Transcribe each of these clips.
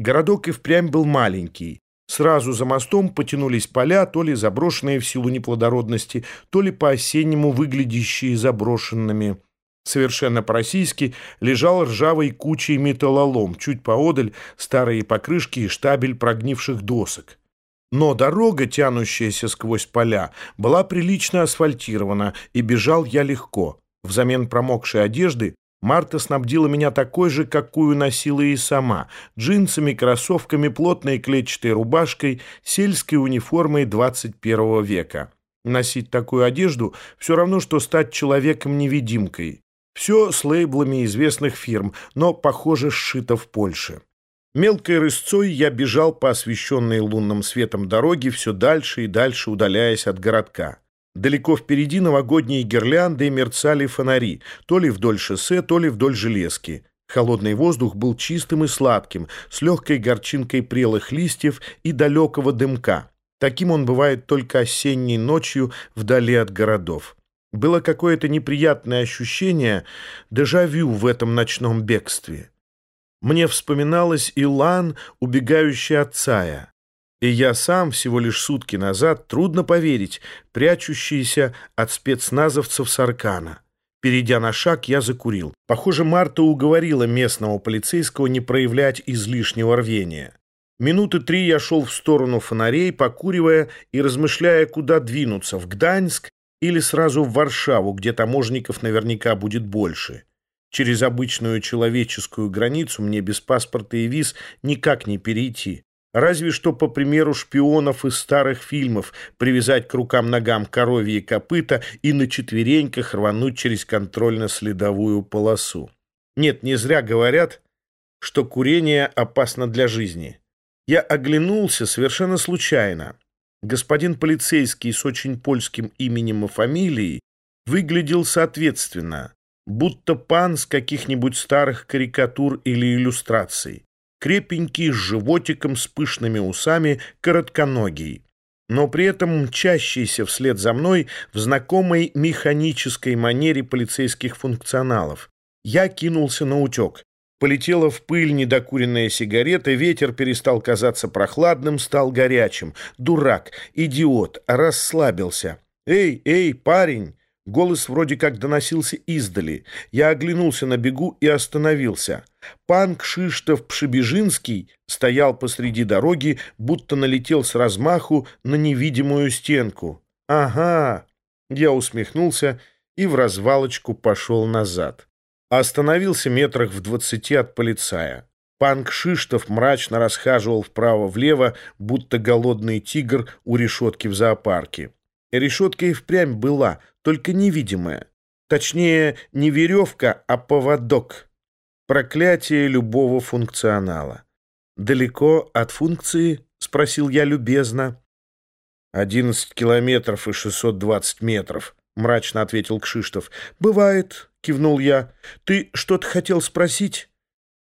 Городок и впрямь был маленький. Сразу за мостом потянулись поля, то ли заброшенные в силу неплодородности, то ли по-осеннему выглядящие заброшенными. Совершенно по-российски лежал ржавой кучей металлолом, чуть поодаль старые покрышки и штабель прогнивших досок. Но дорога, тянущаяся сквозь поля, была прилично асфальтирована, и бежал я легко. Взамен промокшей одежды Марта снабдила меня такой же, какую носила и сама, джинсами, кроссовками, плотной клетчатой рубашкой, сельской униформой 21 века. Носить такую одежду все равно, что стать человеком-невидимкой. Все с лейблами известных фирм, но, похоже, сшито в Польше. Мелкой рысцой я бежал по освещенной лунным светом дороге все дальше и дальше, удаляясь от городка. Далеко впереди новогодние гирлянды мерцали фонари, то ли вдоль шоссе, то ли вдоль железки. Холодный воздух был чистым и сладким, с легкой горчинкой прелых листьев и далекого дымка. Таким он бывает только осенней ночью вдали от городов. Было какое-то неприятное ощущение дежавю в этом ночном бегстве. Мне вспоминалась Илан, убегающая от Цая. И я сам всего лишь сутки назад, трудно поверить, прячущийся от спецназовцев Саркана. Перейдя на шаг, я закурил. Похоже, Марта уговорила местного полицейского не проявлять излишнего рвения. Минуты три я шел в сторону фонарей, покуривая и размышляя, куда двинуться, в Гданьск или сразу в Варшаву, где таможников наверняка будет больше. Через обычную человеческую границу мне без паспорта и виз никак не перейти. Разве что, по примеру шпионов из старых фильмов, привязать к рукам-ногам коровьи копыта и на четвереньках рвануть через контрольно-следовую полосу. Нет, не зря говорят, что курение опасно для жизни. Я оглянулся совершенно случайно. Господин полицейский с очень польским именем и фамилией выглядел соответственно, будто пан с каких-нибудь старых карикатур или иллюстраций крепенький, с животиком, с пышными усами, коротконогий, но при этом мчащийся вслед за мной в знакомой механической манере полицейских функционалов. Я кинулся на утек. Полетела в пыль недокуренная сигарета, ветер перестал казаться прохладным, стал горячим. Дурак, идиот, расслабился. «Эй, эй, парень!» Голос вроде как доносился издали. Я оглянулся на бегу и остановился. Пан Кшиштов Пшебежинский стоял посреди дороги, будто налетел с размаху на невидимую стенку. «Ага!» Я усмехнулся и в развалочку пошел назад. Остановился метрах в двадцати от полицая. Пан Кшиштов мрачно расхаживал вправо-влево, будто голодный тигр у решетки в зоопарке. Решетка и впрямь была, только невидимая. Точнее, не веревка, а поводок. Проклятие любого функционала. «Далеко от функции?» — спросил я любезно. «Одиннадцать километров и шестьсот двадцать метров», — мрачно ответил Кшиштов. «Бывает», — кивнул я. «Ты что-то хотел спросить?»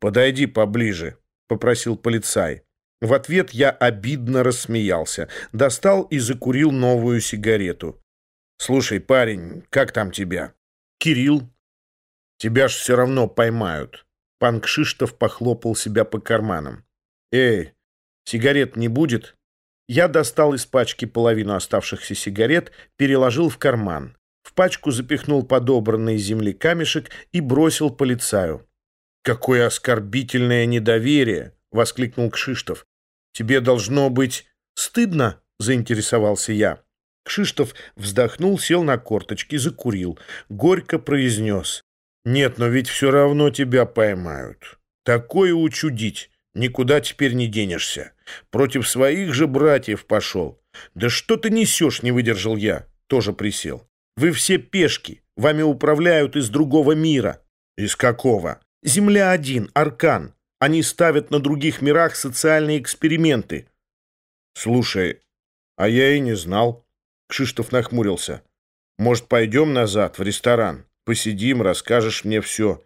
«Подойди поближе», — попросил полицай. В ответ я обидно рассмеялся, достал и закурил новую сигарету. «Слушай, парень, как там тебя?» «Кирилл». «Тебя ж все равно поймают». Пан Кшиштов похлопал себя по карманам. «Эй, сигарет не будет?» Я достал из пачки половину оставшихся сигарет, переложил в карман. В пачку запихнул подобранный земли камешек и бросил полицаю. «Какое оскорбительное недоверие!» — воскликнул Кшиштов. «Тебе должно быть стыдно?» — заинтересовался я. Кшиштов вздохнул, сел на корточки, закурил. Горько произнес. «Нет, но ведь все равно тебя поймают. Такое учудить. Никуда теперь не денешься. Против своих же братьев пошел. Да что ты несешь, не выдержал я. Тоже присел. Вы все пешки. Вами управляют из другого мира. Из какого? Земля один, Аркан. Они ставят на других мирах социальные эксперименты. Слушай, а я и не знал. Кшиштов нахмурился. Может, пойдем назад, в ресторан? Посидим, расскажешь мне все.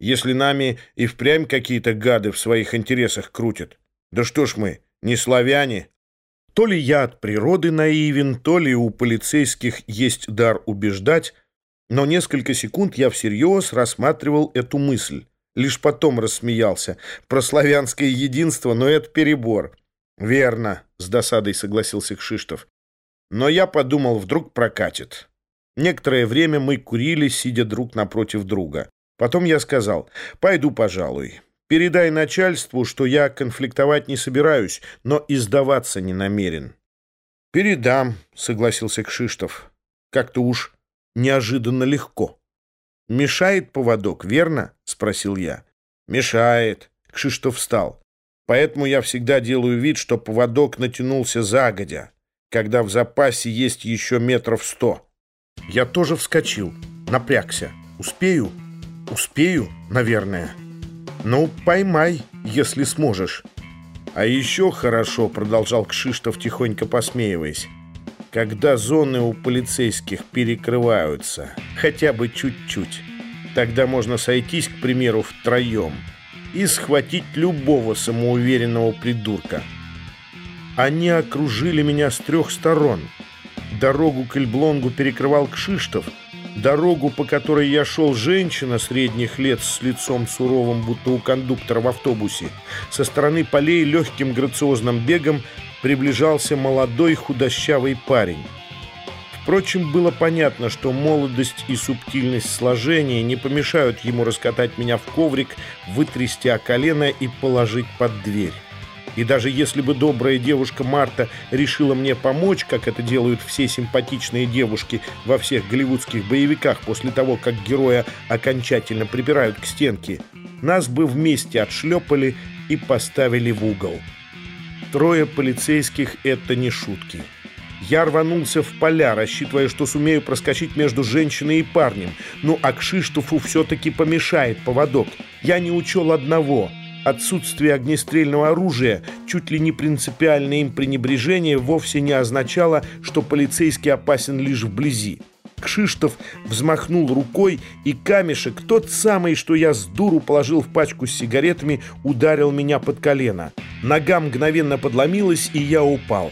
Если нами и впрямь какие-то гады в своих интересах крутят. Да что ж мы, не славяне? То ли я от природы наивен, то ли у полицейских есть дар убеждать, но несколько секунд я всерьез рассматривал эту мысль. Лишь потом рассмеялся. Про славянское единство, но это перебор. «Верно», — с досадой согласился Кшиштов. «Но я подумал, вдруг прокатит». Некоторое время мы курили, сидя друг напротив друга. Потом я сказал, «Пойду, пожалуй. Передай начальству, что я конфликтовать не собираюсь, но и сдаваться не намерен». «Передам», — согласился Кшиштов. «Как-то уж неожиданно легко». «Мешает поводок, верно?» — спросил я. «Мешает». Кшиштов встал. «Поэтому я всегда делаю вид, что поводок натянулся загодя, когда в запасе есть еще метров сто». Я тоже вскочил, напрягся. «Успею?» «Успею, наверное». «Ну, поймай, если сможешь». «А еще хорошо», — продолжал Кшиштов, тихонько посмеиваясь, когда зоны у полицейских перекрываются, хотя бы чуть-чуть. Тогда можно сойтись, к примеру, втроем и схватить любого самоуверенного придурка. Они окружили меня с трех сторон. Дорогу к Эльблонгу перекрывал Кшиштов, дорогу, по которой я шел, женщина средних лет с лицом суровым, будто у кондуктора в автобусе. Со стороны полей легким грациозным бегом приближался молодой худощавый парень. Впрочем, было понятно, что молодость и субтильность сложения не помешают ему раскатать меня в коврик, вытрясти о колено и положить под дверь. И даже если бы добрая девушка Марта решила мне помочь, как это делают все симпатичные девушки во всех голливудских боевиках после того, как героя окончательно прибирают к стенке, нас бы вместе отшлепали и поставили в угол. Трое полицейских — это не шутки. Я рванулся в поля, рассчитывая, что сумею проскочить между женщиной и парнем. Ну, а к Кшиштофу все-таки помешает поводок. Я не учел одного — Отсутствие огнестрельного оружия, чуть ли не принципиальное им пренебрежение, вовсе не означало, что полицейский опасен лишь вблизи. Кшиштов взмахнул рукой, и камешек, тот самый, что я с дуру положил в пачку с сигаретами, ударил меня под колено. Нога мгновенно подломилась, и я упал.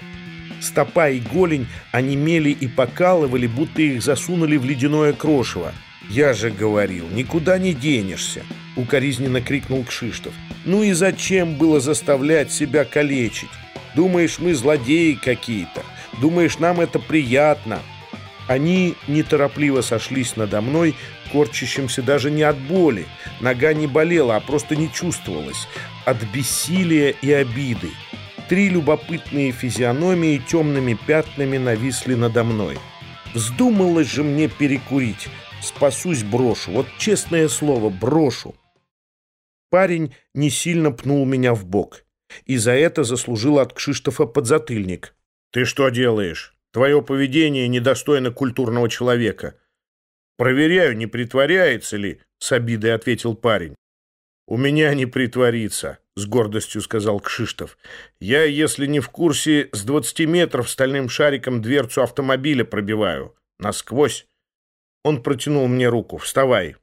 Стопа и голень онемели и покалывали, будто их засунули в ледяное крошево. «Я же говорил, никуда не денешься!» — укоризненно крикнул Кшиштов. «Ну и зачем было заставлять себя калечить? Думаешь, мы злодеи какие-то? Думаешь, нам это приятно?» Они неторопливо сошлись надо мной, корчащимся даже не от боли. Нога не болела, а просто не чувствовалась. От бессилия и обиды. Три любопытные физиономии темными пятнами нависли надо мной. Вздумалось же мне перекурить. Спасусь, брошу. Вот честное слово, брошу. Парень не сильно пнул меня в бок. И за это заслужил от Кшиштофа подзатыльник. «Ты что делаешь?» Твое поведение недостойно культурного человека. Проверяю, не притворяется ли, с обидой ответил парень. У меня не притворится, с гордостью сказал Кшиштов. Я, если не в курсе, с 20 метров стальным шариком дверцу автомобиля пробиваю. Насквозь. Он протянул мне руку. Вставай.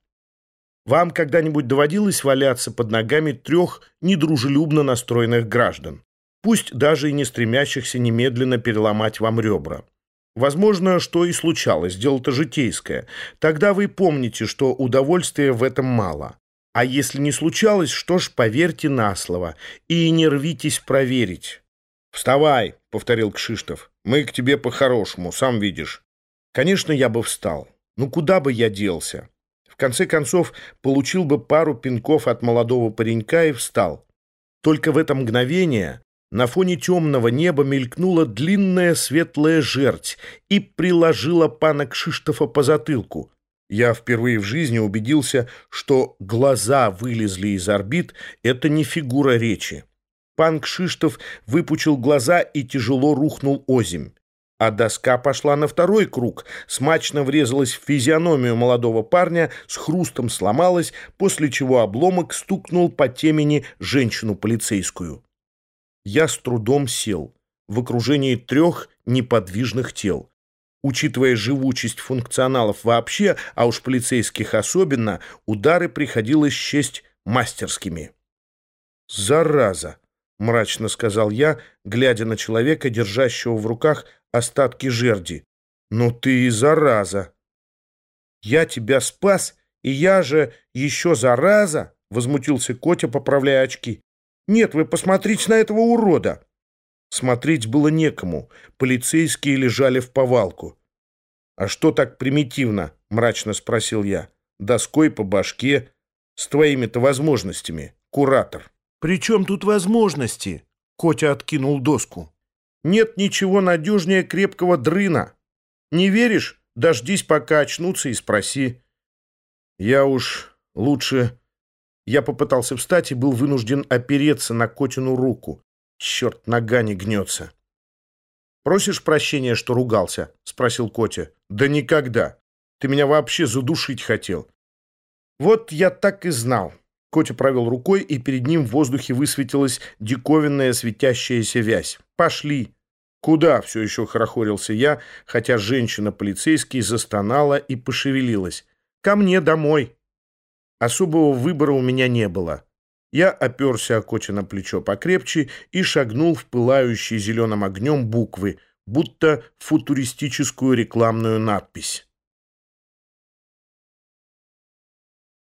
Вам когда-нибудь доводилось валяться под ногами трех недружелюбно настроенных граждан? Пусть даже и не стремящихся немедленно переломать вам ребра. Возможно, что и случалось, дело-то житейское. Тогда вы помните, что удовольствия в этом мало. А если не случалось, что ж, поверьте на слово и не рвитесь проверить. «Вставай», — повторил Кшиштов. «Мы к тебе по-хорошему, сам видишь». Конечно, я бы встал. Ну, куда бы я делся? В конце концов, получил бы пару пинков от молодого паренька и встал. Только в это мгновение на фоне темного неба мелькнула длинная светлая жерть и приложила пана Кшиштофа по затылку. Я впервые в жизни убедился, что глаза вылезли из орбит — это не фигура речи. Пан Кшиштоф выпучил глаза и тяжело рухнул озимь. А доска пошла на второй круг, смачно врезалась в физиономию молодого парня, с хрустом сломалась, после чего обломок стукнул по темени женщину полицейскую я с трудом сел в окружении трех неподвижных тел. Учитывая живучесть функционалов вообще, а уж полицейских особенно, удары приходилось счесть мастерскими. «Зараза!» — мрачно сказал я, глядя на человека, держащего в руках остатки жерди. «Ну ты и зараза!» «Я тебя спас, и я же еще зараза!» — возмутился Котя, поправляя очки. «Нет, вы посмотрите на этого урода!» Смотреть было некому. Полицейские лежали в повалку. «А что так примитивно?» — мрачно спросил я. «Доской по башке. С твоими-то возможностями, куратор». «При чем тут возможности?» — Котя откинул доску. «Нет ничего надежнее крепкого дрына. Не веришь? Дождись, пока очнутся, и спроси». «Я уж лучше...» Я попытался встать и был вынужден опереться на Котину руку. Черт, нога не гнется. «Просишь прощения, что ругался?» — спросил Котя. «Да никогда. Ты меня вообще задушить хотел». «Вот я так и знал». Котя провел рукой, и перед ним в воздухе высветилась диковинная светящаяся вязь. «Пошли!» «Куда?» — все еще хорохорился я, хотя женщина-полицейский застонала и пошевелилась. «Ко мне домой!» Особого выбора у меня не было. Я оперся о Коте на плечо покрепче и шагнул в пылающие зеленым огнем буквы, будто футуристическую рекламную надпись.